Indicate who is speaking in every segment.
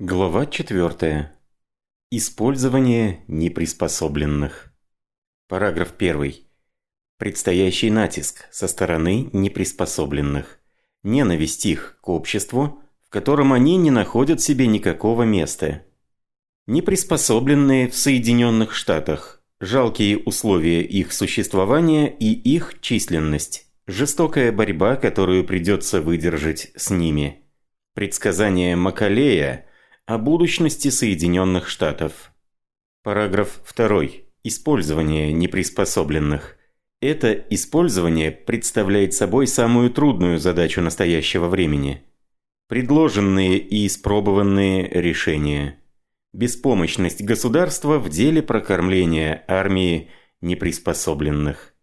Speaker 1: Глава 4. Использование неприспособленных. Параграф 1. Предстоящий натиск со стороны неприспособленных. Ненависть их к обществу, в котором они не находят себе никакого места. Неприспособленные в Соединенных Штатах. Жалкие условия их существования и их численность. Жестокая борьба, которую придется выдержать с ними. Предсказание Макалея – о будущности Соединенных Штатов. Параграф 2. Использование неприспособленных. Это использование представляет собой самую трудную задачу настоящего времени. Предложенные и испробованные решения. Беспомощность государства в деле прокормления армии неприспособленных.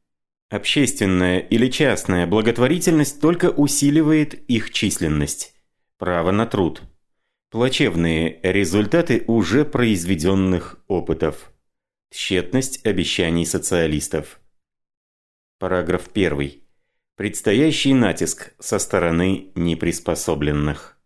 Speaker 1: Общественная или частная благотворительность только усиливает их численность. Право на труд – Плачевные результаты уже произведенных опытов. Тщетность обещаний социалистов. Параграф 1. Предстоящий натиск со стороны неприспособленных.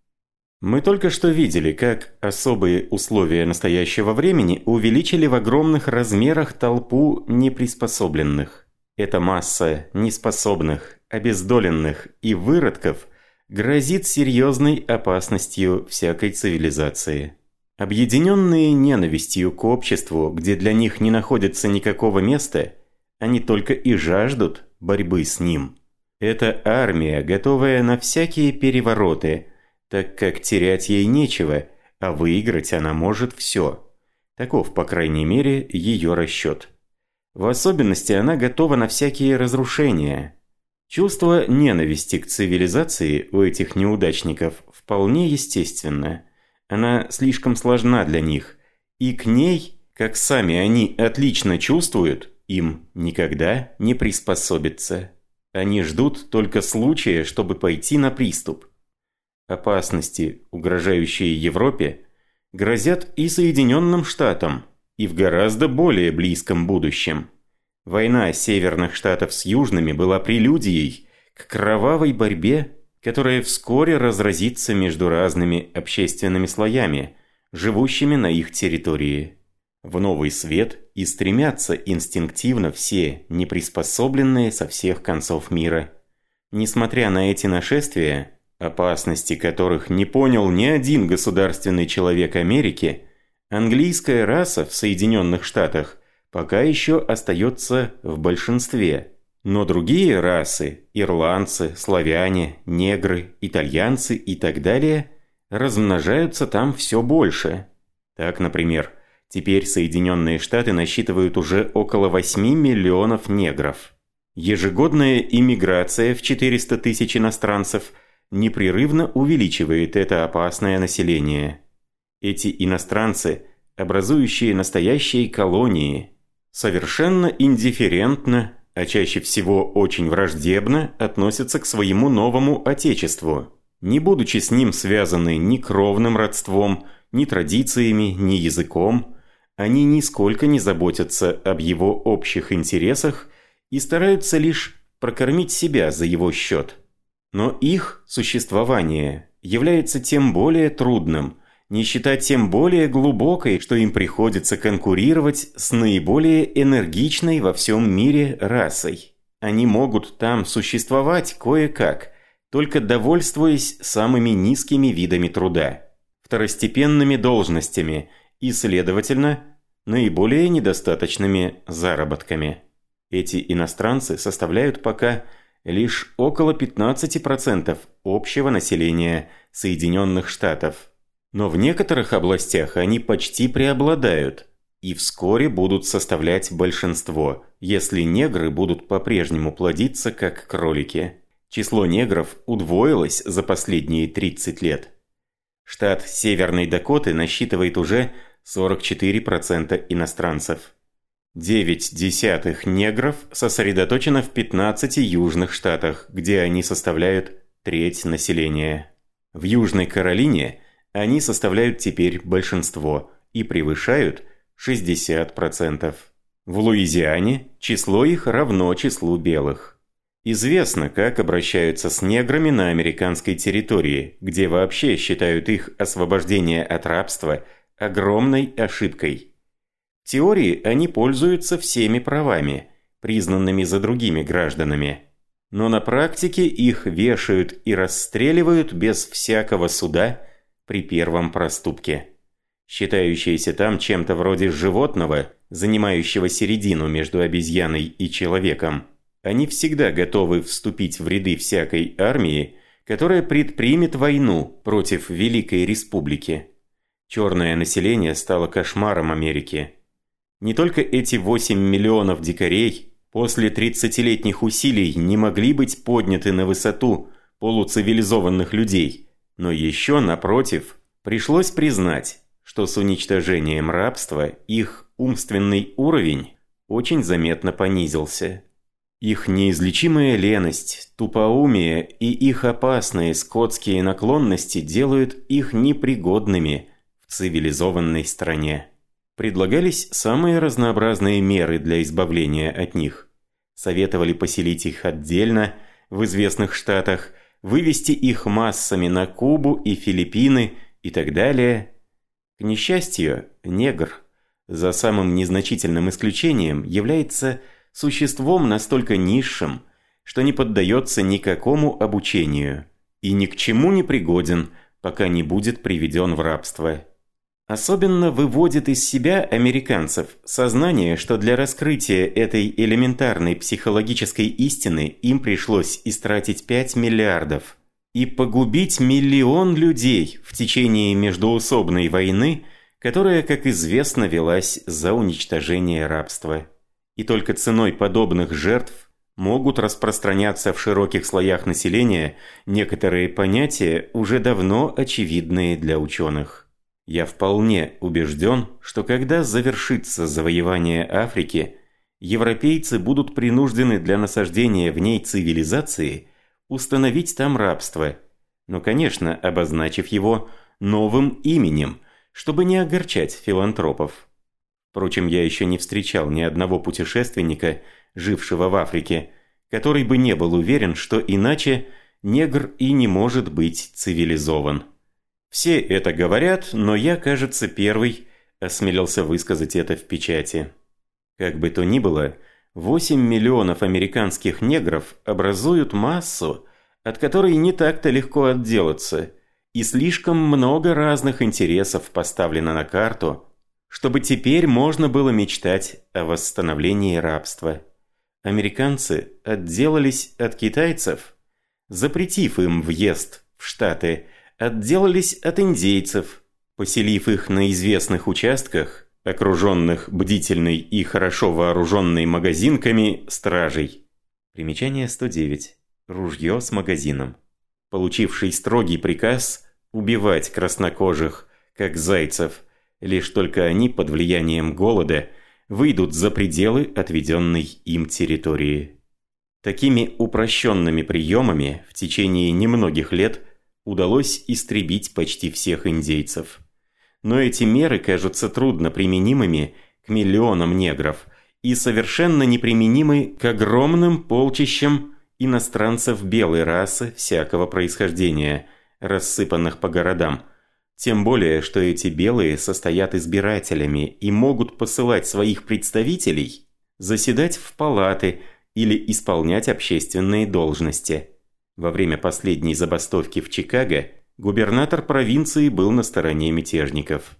Speaker 1: Мы только что видели, как особые условия настоящего времени увеличили в огромных размерах толпу неприспособленных. Эта масса неспособных, обездоленных и выродков – грозит серьезной опасностью всякой цивилизации. Объединенные ненавистью к обществу, где для них не находится никакого места, они только и жаждут борьбы с ним. Это армия, готовая на всякие перевороты, так как терять ей нечего, а выиграть она может все. Таков, по крайней мере, ее расчет. В особенности она готова на всякие разрушения – Чувство ненависти к цивилизации у этих неудачников вполне естественно. Она слишком сложна для них, и к ней, как сами они отлично чувствуют, им никогда не приспособиться. Они ждут только случая, чтобы пойти на приступ. Опасности, угрожающие Европе, грозят и Соединенным Штатам, и в гораздо более близком будущем. Война Северных Штатов с Южными была прелюдией к кровавой борьбе, которая вскоре разразится между разными общественными слоями, живущими на их территории. В новый свет и стремятся инстинктивно все, неприспособленные со всех концов мира. Несмотря на эти нашествия, опасности которых не понял ни один государственный человек Америки, английская раса в Соединенных Штатах пока еще остается в большинстве. Но другие расы – ирландцы, славяне, негры, итальянцы и так далее – размножаются там все больше. Так, например, теперь Соединенные Штаты насчитывают уже около 8 миллионов негров. Ежегодная иммиграция в 400 тысяч иностранцев непрерывно увеличивает это опасное население. Эти иностранцы, образующие настоящие колонии – совершенно индифферентно, а чаще всего очень враждебно относятся к своему новому отечеству, не будучи с ним связаны ни кровным родством, ни традициями, ни языком, они нисколько не заботятся об его общих интересах и стараются лишь прокормить себя за его счет. Но их существование является тем более трудным, Нищета тем более глубокой, что им приходится конкурировать с наиболее энергичной во всем мире расой. Они могут там существовать кое-как, только довольствуясь самыми низкими видами труда, второстепенными должностями и, следовательно, наиболее недостаточными заработками. Эти иностранцы составляют пока лишь около 15% общего населения Соединенных Штатов – но в некоторых областях они почти преобладают и вскоре будут составлять большинство, если негры будут по-прежнему плодиться как кролики. Число негров удвоилось за последние 30 лет. Штат Северной Дакоты насчитывает уже 44% иностранцев. 9 десятых негров сосредоточено в 15 южных штатах, где они составляют треть населения. В Южной Каролине – они составляют теперь большинство и превышают 60%. В Луизиане число их равно числу белых. Известно, как обращаются с неграми на американской территории, где вообще считают их освобождение от рабства огромной ошибкой. В теории они пользуются всеми правами, признанными за другими гражданами. Но на практике их вешают и расстреливают без всякого суда при первом проступке. Считающиеся там чем-то вроде животного, занимающего середину между обезьяной и человеком, они всегда готовы вступить в ряды всякой армии, которая предпримет войну против Великой Республики. Черное население стало кошмаром Америки. Не только эти 8 миллионов дикарей после 30-летних усилий не могли быть подняты на высоту полуцивилизованных людей, но еще, напротив, пришлось признать, что с уничтожением рабства их умственный уровень очень заметно понизился. Их неизлечимая леность, тупоумие и их опасные скотские наклонности делают их непригодными в цивилизованной стране. Предлагались самые разнообразные меры для избавления от них. Советовали поселить их отдельно в известных штатах, вывести их массами на Кубу и Филиппины и так далее. К несчастью, негр, за самым незначительным исключением, является существом настолько низшим, что не поддается никакому обучению и ни к чему не пригоден, пока не будет приведен в рабство. Особенно выводит из себя американцев сознание, что для раскрытия этой элементарной психологической истины им пришлось истратить 5 миллиардов и погубить миллион людей в течение междуусобной войны, которая, как известно, велась за уничтожение рабства и только ценой подобных жертв могут распространяться в широких слоях населения некоторые понятия, уже давно очевидные для ученых. Я вполне убежден, что когда завершится завоевание Африки, европейцы будут принуждены для насаждения в ней цивилизации установить там рабство, но, конечно, обозначив его новым именем, чтобы не огорчать филантропов. Впрочем, я еще не встречал ни одного путешественника, жившего в Африке, который бы не был уверен, что иначе негр и не может быть цивилизован. Все это говорят, но я, кажется, первый осмелился высказать это в печати. Как бы то ни было, 8 миллионов американских негров образуют массу, от которой не так-то легко отделаться, и слишком много разных интересов поставлено на карту – чтобы теперь можно было мечтать о восстановлении рабства. Американцы отделались от китайцев, запретив им въезд в Штаты, отделались от индейцев, поселив их на известных участках, окруженных бдительной и хорошо вооруженной магазинками стражей. Примечание 109. Ружье с магазином. Получивший строгий приказ убивать краснокожих, как зайцев – Лишь только они под влиянием голода выйдут за пределы отведенной им территории. Такими упрощенными приемами в течение немногих лет удалось истребить почти всех индейцев. Но эти меры кажутся трудно применимыми к миллионам негров и совершенно неприменимы к огромным полчищам иностранцев белой расы всякого происхождения, рассыпанных по городам – тем более, что эти белые состоят избирателями и могут посылать своих представителей заседать в палаты или исполнять общественные должности. Во время последней забастовки в Чикаго губернатор провинции был на стороне мятежников.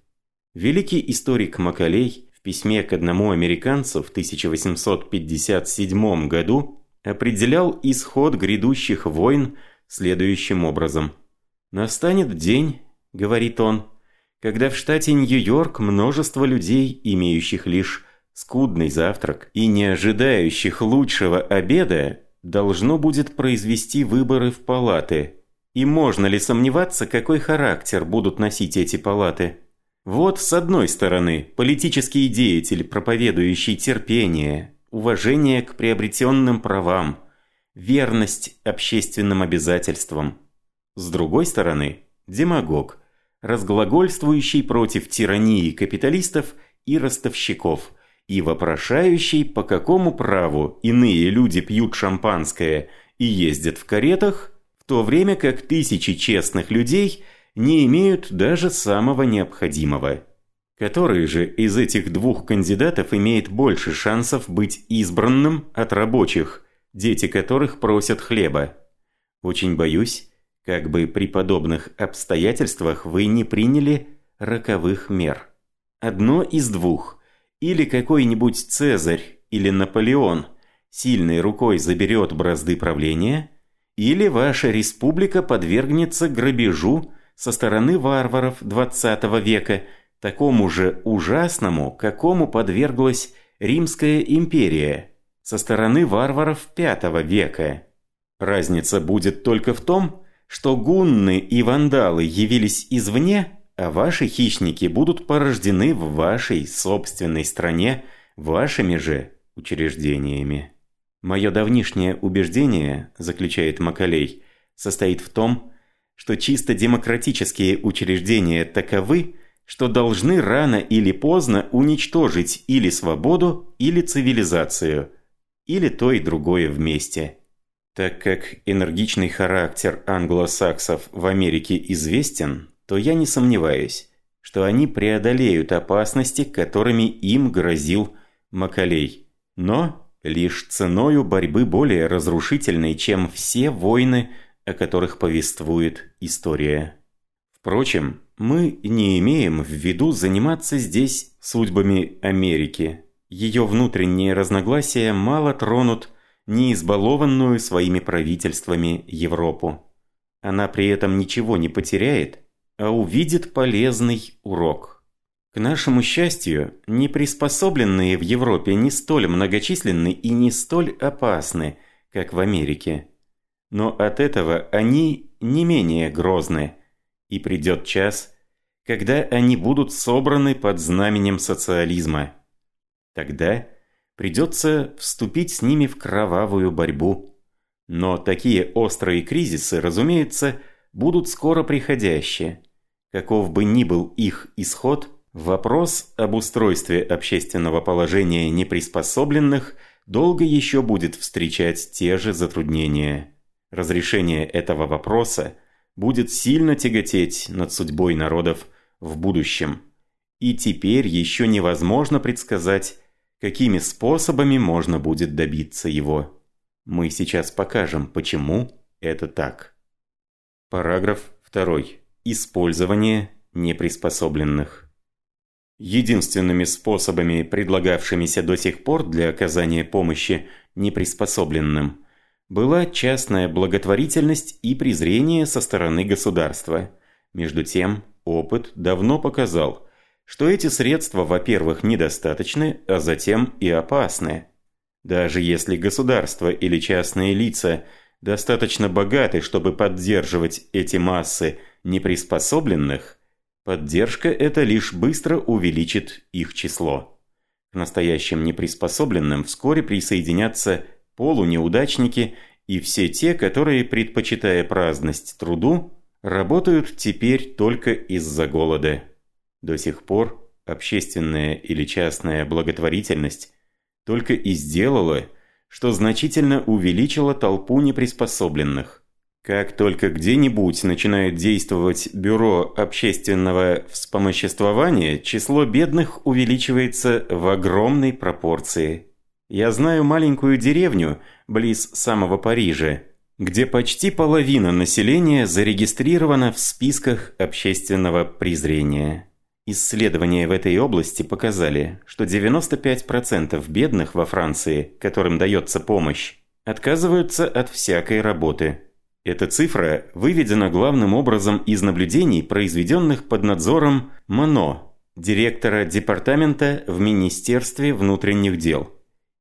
Speaker 1: Великий историк Макалей в письме к одному американцу в 1857 году определял исход грядущих войн следующим образом. «Настанет день, – говорит он, – когда в штате Нью-Йорк множество людей, имеющих лишь скудный завтрак и не ожидающих лучшего обеда, должно будет произвести выборы в палаты. И можно ли сомневаться, какой характер будут носить эти палаты? Вот, с одной стороны, политический деятель, проповедующий терпение, уважение к приобретенным правам, верность общественным обязательствам. С другой стороны, демагог, разглагольствующий против тирании капиталистов и ростовщиков и вопрошающий, по какому праву иные люди пьют шампанское и ездят в каретах, в то время как тысячи честных людей не имеют даже самого необходимого. Который же из этих двух кандидатов имеет больше шансов быть избранным от рабочих, дети которых просят хлеба? Очень боюсь, как бы при подобных обстоятельствах вы не приняли роковых мер. Одно из двух. Или какой-нибудь Цезарь или Наполеон сильной рукой заберет бразды правления, или ваша республика подвергнется грабежу со стороны варваров 20 века – такому же ужасному, какому подверглась Римская империя со стороны варваров V века. Разница будет только в том, что гунны и вандалы явились извне, а ваши хищники будут порождены в вашей собственной стране вашими же учреждениями. Мое давнишнее убеждение, заключает Макалей, состоит в том, что чисто демократические учреждения таковы, что должны рано или поздно уничтожить или свободу, или цивилизацию, или то и другое вместе. Так как энергичный характер англосаксов в Америке известен, то я не сомневаюсь, что они преодолеют опасности, которыми им грозил Макалей. Но лишь ценою борьбы более разрушительной, чем все войны, о которых повествует история. Впрочем, мы не имеем в виду заниматься здесь судьбами Америки. Ее внутренние разногласия мало тронут не избалованную своими правительствами Европу. Она при этом ничего не потеряет, а увидит полезный урок. К нашему счастью, неприспособленные в Европе не столь многочисленны и не столь опасны, как в Америке. Но от этого они не менее грозны – и придет час, когда они будут собраны под знаменем социализма. Тогда придется вступить с ними в кровавую борьбу. Но такие острые кризисы, разумеется, будут скоро приходящие. Каков бы ни был их исход, вопрос об устройстве общественного положения неприспособленных долго еще будет встречать те же затруднения. Разрешение этого вопроса – будет сильно тяготеть над судьбой народов в будущем. И теперь еще невозможно предсказать, какими способами можно будет добиться его. Мы сейчас покажем, почему это так. Параграф 2. Использование неприспособленных. Единственными способами, предлагавшимися до сих пор для оказания помощи неприспособленным – была частная благотворительность и презрение со стороны государства. Между тем, опыт давно показал, что эти средства, во-первых, недостаточны, а затем и опасны. Даже если государство или частные лица достаточно богаты, чтобы поддерживать эти массы неприспособленных, поддержка эта лишь быстро увеличит их число. К настоящим неприспособленным вскоре присоединятся полунеудачники и все те, которые, предпочитая праздность труду, работают теперь только из-за голода. До сих пор общественная или частная благотворительность только и сделала, что значительно увеличила толпу неприспособленных. Как только где-нибудь начинает действовать бюро общественного вспомоществования, число бедных увеличивается в огромной пропорции. Я знаю маленькую деревню близ самого Парижа, где почти половина населения зарегистрирована в списках общественного презрения. Исследования в этой области показали, что 95% бедных во Франции, которым дается помощь, отказываются от всякой работы. Эта цифра выведена главным образом из наблюдений, произведенных под надзором МОНО, директора департамента в Министерстве внутренних дел.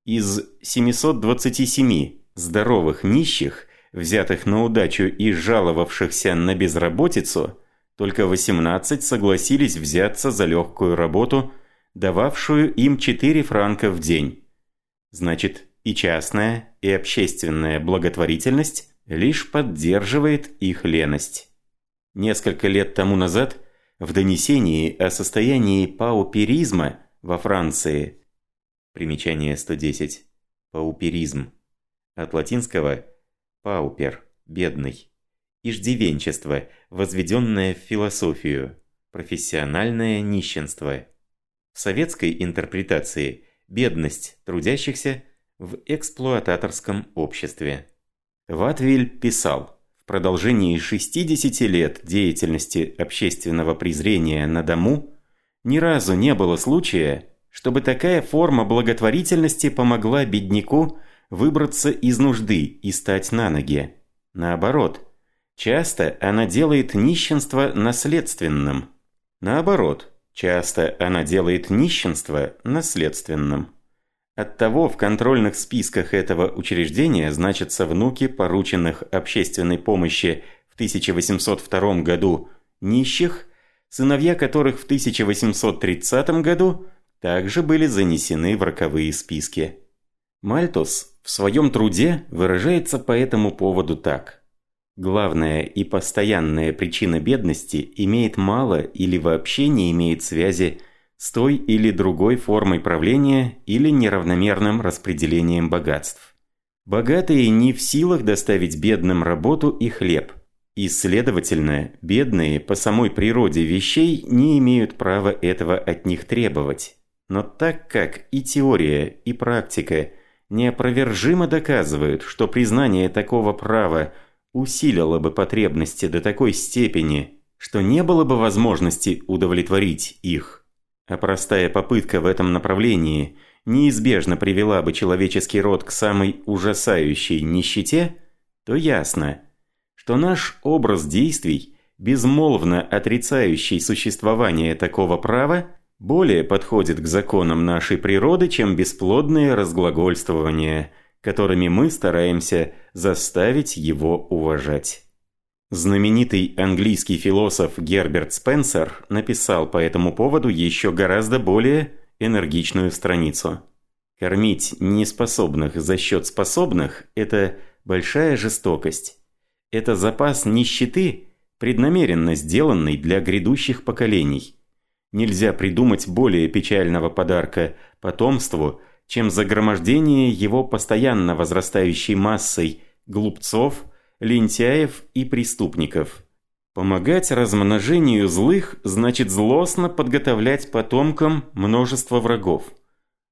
Speaker 1: Из 727 здоровых нищих, взятых на удачу и жаловавшихся на безработицу, только 18 согласились взяться за легкую работу, дававшую им 4 франка в день. Значит, и частная, и общественная благотворительность лишь поддерживает их леность. Несколько лет тому назад в донесении о состоянии пауперизма во Франции Примечание 110. Пауперизм. От латинского «паупер» – «бедный». Иждивенчество, возведенное в философию. Профессиональное нищенство. В советской интерпретации – бедность трудящихся в эксплуататорском обществе. Ватвиль писал, в продолжении 60 лет деятельности общественного презрения на дому ни разу не было случая, чтобы такая форма благотворительности помогла бедняку выбраться из нужды и стать на ноги. Наоборот, часто она делает нищенство наследственным. Наоборот, часто она делает нищенство наследственным. Оттого в контрольных списках этого учреждения значатся внуки порученных общественной помощи в 1802 году нищих, сыновья которых в 1830 году – также были занесены в роковые списки. Мальтус в своем труде выражается по этому поводу так. Главная и постоянная причина бедности имеет мало или вообще не имеет связи с той или другой формой правления или неравномерным распределением богатств. Богатые не в силах доставить бедным работу и хлеб, и, следовательно, бедные по самой природе вещей не имеют права этого от них требовать. Но так как и теория, и практика неопровержимо доказывают, что признание такого права усилило бы потребности до такой степени, что не было бы возможности удовлетворить их, а простая попытка в этом направлении неизбежно привела бы человеческий род к самой ужасающей нищете, то ясно, что наш образ действий, безмолвно отрицающий существование такого права, более подходит к законам нашей природы, чем бесплодные разглагольствования, которыми мы стараемся заставить его уважать. Знаменитый английский философ Герберт Спенсер написал по этому поводу еще гораздо более энергичную страницу. Кормить неспособных за счет способных – это большая жестокость. Это запас нищеты, преднамеренно сделанный для грядущих поколений – Нельзя придумать более печального подарка потомству, чем загромождение его постоянно возрастающей массой глупцов, лентяев и преступников. Помогать размножению злых значит злостно подготовлять потомкам множество врагов.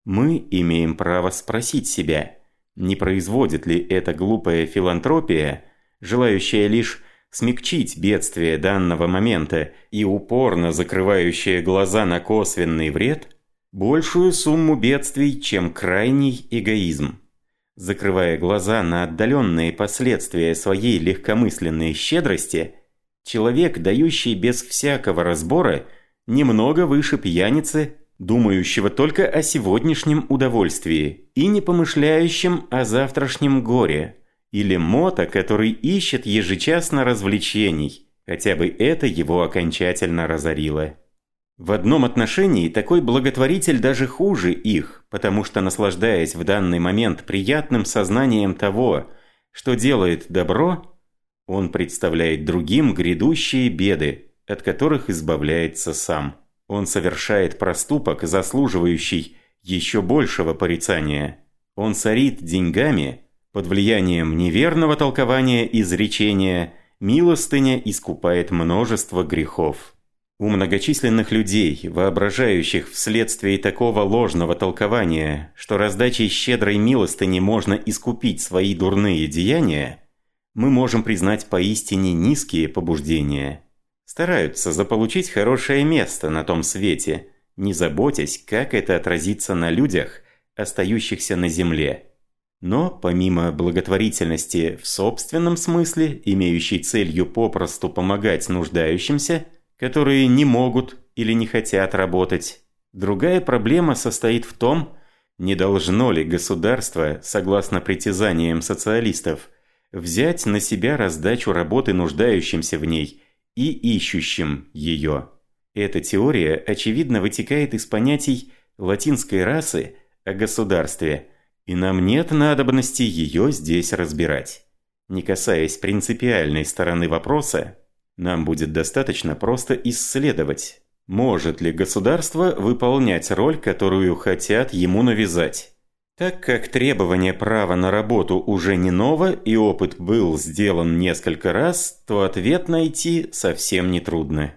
Speaker 1: Мы имеем право спросить себя, не производит ли эта глупая филантропия, желающая лишь смягчить бедствие данного момента и упорно закрывающая глаза на косвенный вред, большую сумму бедствий, чем крайний эгоизм. Закрывая глаза на отдаленные последствия своей легкомысленной щедрости, человек, дающий без всякого разбора, немного выше пьяницы, думающего только о сегодняшнем удовольствии и не помышляющем о завтрашнем горе – или мота, который ищет ежечасно развлечений, хотя бы это его окончательно разорило. В одном отношении такой благотворитель даже хуже их, потому что наслаждаясь в данный момент приятным сознанием того, что делает добро, он представляет другим грядущие беды, от которых избавляется сам. Он совершает проступок, заслуживающий еще большего порицания. Он сорит деньгами – под влиянием неверного толкования изречения милостыня искупает множество грехов. У многочисленных людей, воображающих вследствие такого ложного толкования, что раздачей щедрой милостыни можно искупить свои дурные деяния, мы можем признать поистине низкие побуждения. Стараются заполучить хорошее место на том свете, не заботясь, как это отразится на людях, остающихся на земле. Но помимо благотворительности в собственном смысле, имеющей целью попросту помогать нуждающимся, которые не могут или не хотят работать, другая проблема состоит в том, не должно ли государство, согласно притязаниям социалистов, взять на себя раздачу работы нуждающимся в ней и ищущим ее. Эта теория, очевидно, вытекает из понятий латинской расы о государстве – и нам нет надобности ее здесь разбирать. Не касаясь принципиальной стороны вопроса, нам будет достаточно просто исследовать, может ли государство выполнять роль, которую хотят ему навязать. Так как требование права на работу уже не ново и опыт был сделан несколько раз, то ответ найти совсем нетрудно.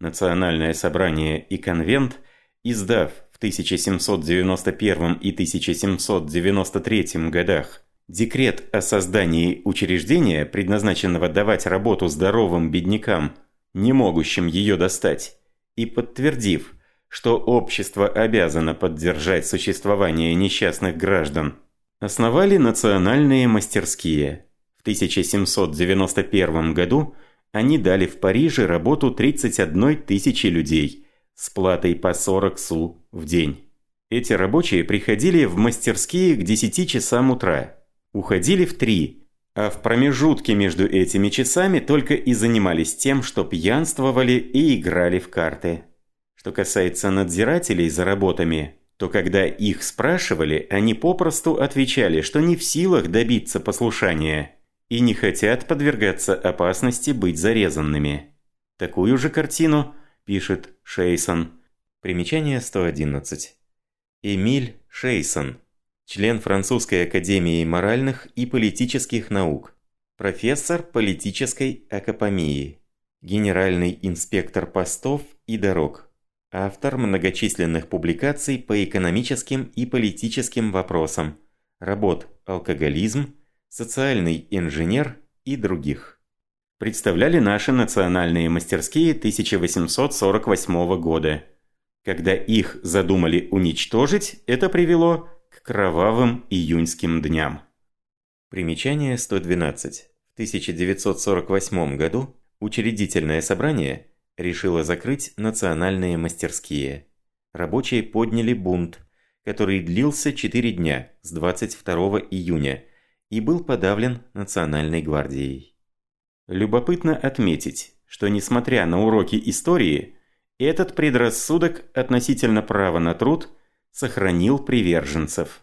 Speaker 1: Национальное собрание и конвент, издав в 1791 и 1793 годах декрет о создании учреждения, предназначенного давать работу здоровым беднякам, не могущим ее достать, и подтвердив – что общество обязано поддержать существование несчастных граждан, основали национальные мастерские. В 1791 году они дали в Париже работу 31 тысячи людей с платой по 40 су в день. Эти рабочие приходили в мастерские к 10 часам утра, уходили в 3, а в промежутке между этими часами только и занимались тем, что пьянствовали и играли в карты. Что касается надзирателей за работами, то когда их спрашивали, они попросту отвечали, что не в силах добиться послушания и не хотят подвергаться опасности быть зарезанными. Такую же картину пишет Шейсон. Примечание 111. Эмиль Шейсон, член Французской академии моральных и политических наук, профессор политической акапомии, генеральный инспектор постов и дорог автор многочисленных публикаций по экономическим и политическим вопросам, работ «Алкоголизм», «Социальный инженер» и других. Представляли наши национальные мастерские 1848 года. Когда их задумали уничтожить, это привело кровавым июньским дням. Примечание 112. В 1948 году учредительное собрание – решила закрыть национальные мастерские. Рабочие подняли бунт, который длился 4 дня с 22 июня и был подавлен Национальной гвардией. Любопытно отметить, что несмотря на уроки истории, этот предрассудок относительно права на труд сохранил приверженцев.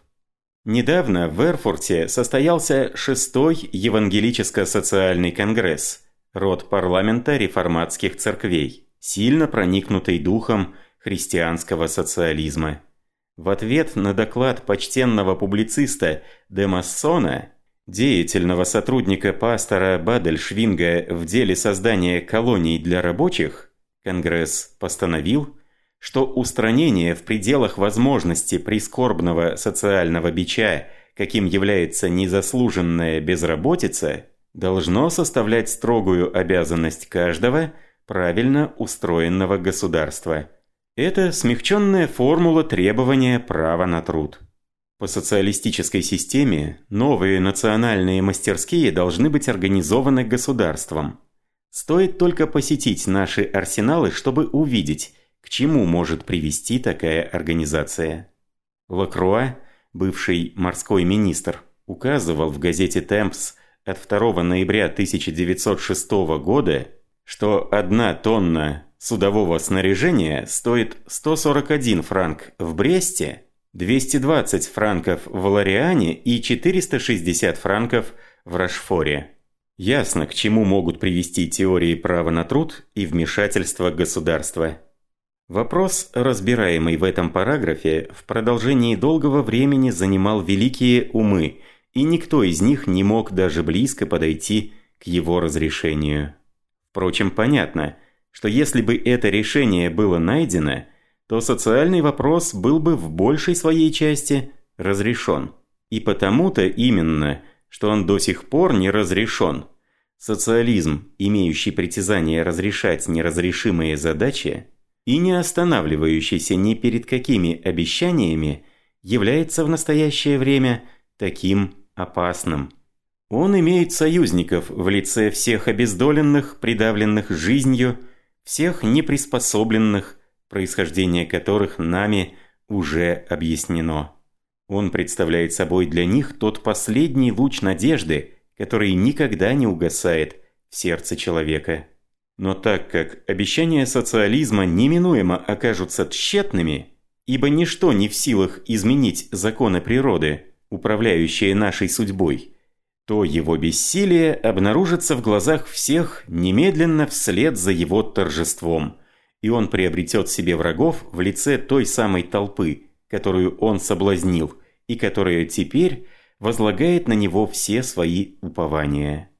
Speaker 1: Недавно в Эрфурте состоялся шестой евангелическо-социальный конгресс – род парламента реформатских церквей, сильно проникнутый духом христианского социализма. В ответ на доклад почтенного публициста де Массона, деятельного сотрудника пастора Бадельшвинга в деле создания колоний для рабочих, Конгресс постановил, что устранение в пределах возможности прискорбного социального бича, каким является незаслуженная безработица – должно составлять строгую обязанность каждого правильно устроенного государства. Это смягченная формула требования права на труд. По социалистической системе новые национальные мастерские должны быть организованы государством. Стоит только посетить наши арсеналы, чтобы увидеть, к чему может привести такая организация. Лакруа, бывший морской министр, указывал в газете «Темпс» от 2 ноября 1906 года, что одна тонна судового снаряжения стоит 141 франк в Бресте, 220 франков в Лориане и 460 франков в Рашфоре. Ясно, к чему могут привести теории права на труд и вмешательство государства. Вопрос, разбираемый в этом параграфе, в продолжении долгого времени занимал великие умы – и никто из них не мог даже близко подойти к его разрешению. Впрочем, понятно, что если бы это решение было найдено, то социальный вопрос был бы в большей своей части разрешен. И потому-то именно, что он до сих пор не разрешен. Социализм, имеющий притязание разрешать неразрешимые задачи, и не останавливающийся ни перед какими обещаниями, является в настоящее время таким опасным. Он имеет союзников в лице всех обездоленных, придавленных жизнью, всех неприспособленных, происхождение которых нами уже объяснено. Он представляет собой для них тот последний луч надежды, который никогда не угасает в сердце человека. Но так как обещания социализма неминуемо окажутся тщетными, ибо ничто не в силах изменить законы природы – управляющее нашей судьбой, то его бессилие обнаружится в глазах всех немедленно вслед за его торжеством, и он приобретет себе врагов в лице той самой толпы, которую он соблазнил, и которая теперь возлагает на него все свои упования.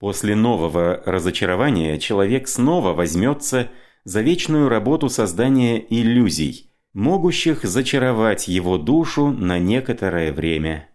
Speaker 1: После нового разочарования человек снова возьмется за вечную работу создания иллюзий, могущих зачаровать его душу на некоторое время.